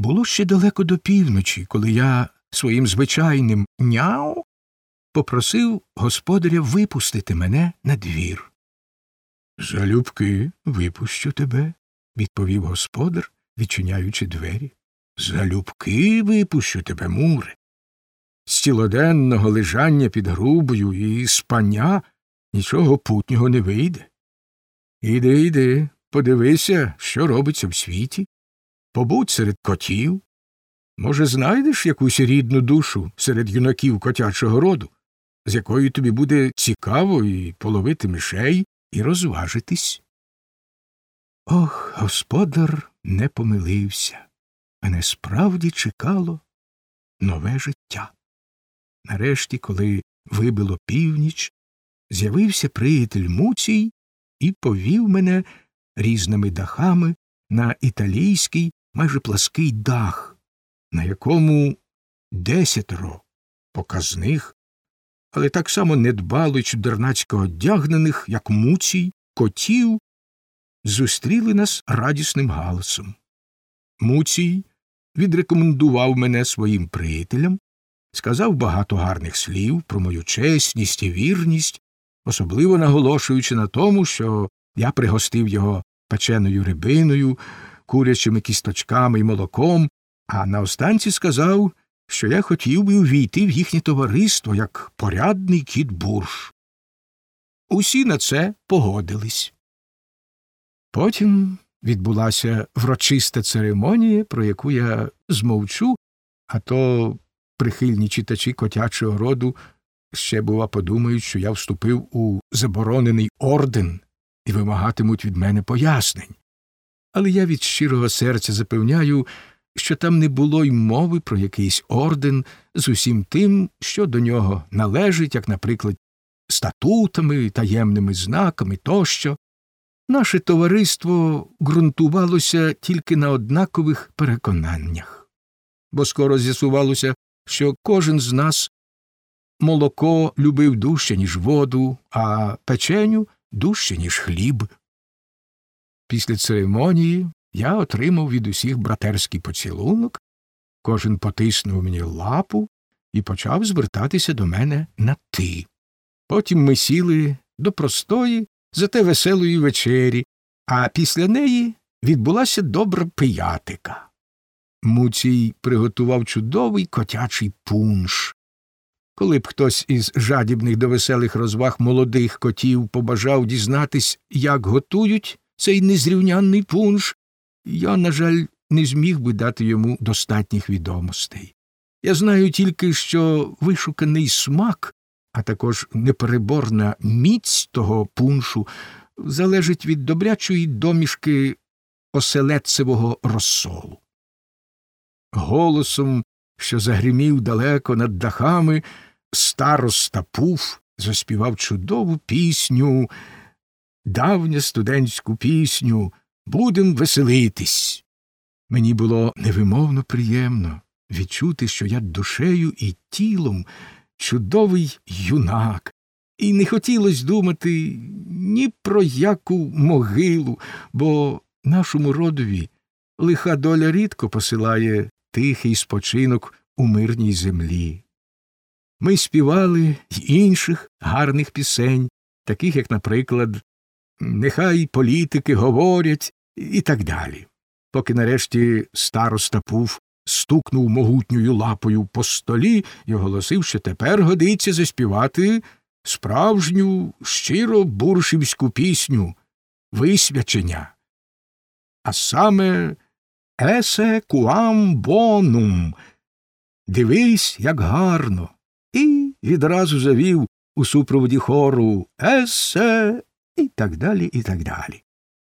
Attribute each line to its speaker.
Speaker 1: Було ще далеко до півночі, коли я своїм звичайним няу попросив господаря випустити мене на двір. Залюбки випущу тебе, відповів господар, відчиняючи двері. Залюбки випущу тебе, муре. З цілоденного лежання під грубою і спання нічого путнього не вийде. Іди, іди, подивися, що робиться в світі. Побудь серед котів. Може, знайдеш якусь рідну душу серед юнаків котячого роду, з якою тобі буде цікаво і половити мишей, і розважитись. Ох, господар не помилився. Мене справді чекало нове життя. Нарешті, коли вибило північ, з'явився приятель Муцій і повів мене різними дахами на італійський майже плаский дах, на якому десятеро показних, але так само недбало й чудернацько одягнених, як муцій, котів, зустріли нас радісним галасом. Муцій відрекомендував мене своїм приятелям, сказав багато гарних слів про мою чесність і вірність, особливо наголошуючи на тому, що я пригостив його печеною рибиною, курячими кісточками і молоком, а на останці сказав, що я хотів би увійти в їхнє товариство як порядний кіт бурш. Усі на це погодились. Потім відбулася врочиста церемонія, про яку я змовчу, а то прихильні читачі котячого роду ще, бува, подумають, що я вступив у заборонений орден і вимагатимуть від мене пояснень. Але я від щирого серця запевняю, що там не було й мови про якийсь орден з усім тим, що до нього належить, як, наприклад, статутами, таємними знаками тощо. Наше товариство ґрунтувалося тільки на однакових переконаннях, бо скоро з'ясувалося, що кожен з нас молоко любив дужче, ніж воду, а печеню дужче, ніж хліб. Після церемонії я отримав від усіх братерський поцілунок, кожен потиснув мені лапу і почав звертатися до мене на ти. Потім ми сіли до простої, зате веселої вечері, а після неї відбулася добра пиятика. Муцій приготував чудовий котячий пунш. Коли б хтось із жадібних до веселих розваг молодих котів побажав дізнатись, як готують цей незрівнянний пунш, я, на жаль, не зміг би дати йому достатніх відомостей. Я знаю тільки, що вишуканий смак, а також непереборна міць того пуншу залежить від добрячої домішки оселедцевого розсолу. Голосом, що загримів далеко над дахами, староста Пуф заспівав чудову пісню, давню студентську пісню Будем веселитись. Мені було невимовно приємно відчути, що я душею і тілом чудовий юнак, і не хотілося думати ні про яку могилу, бо нашому родові лиха доля рідко посилає тихий спочинок у мирній землі. Ми співали й інших гарних пісень, таких, як, наприклад, Нехай політики говорять і так далі. Поки нарешті староста Пуф стукнув могутньою лапою по столі і оголосив, що тепер годиться заспівати справжню щиро буршівську пісню висвячення. А саме Есе куам бонум. Дивись, як гарно. І відразу завів у супроводі хору Есе і так далі, і так далі.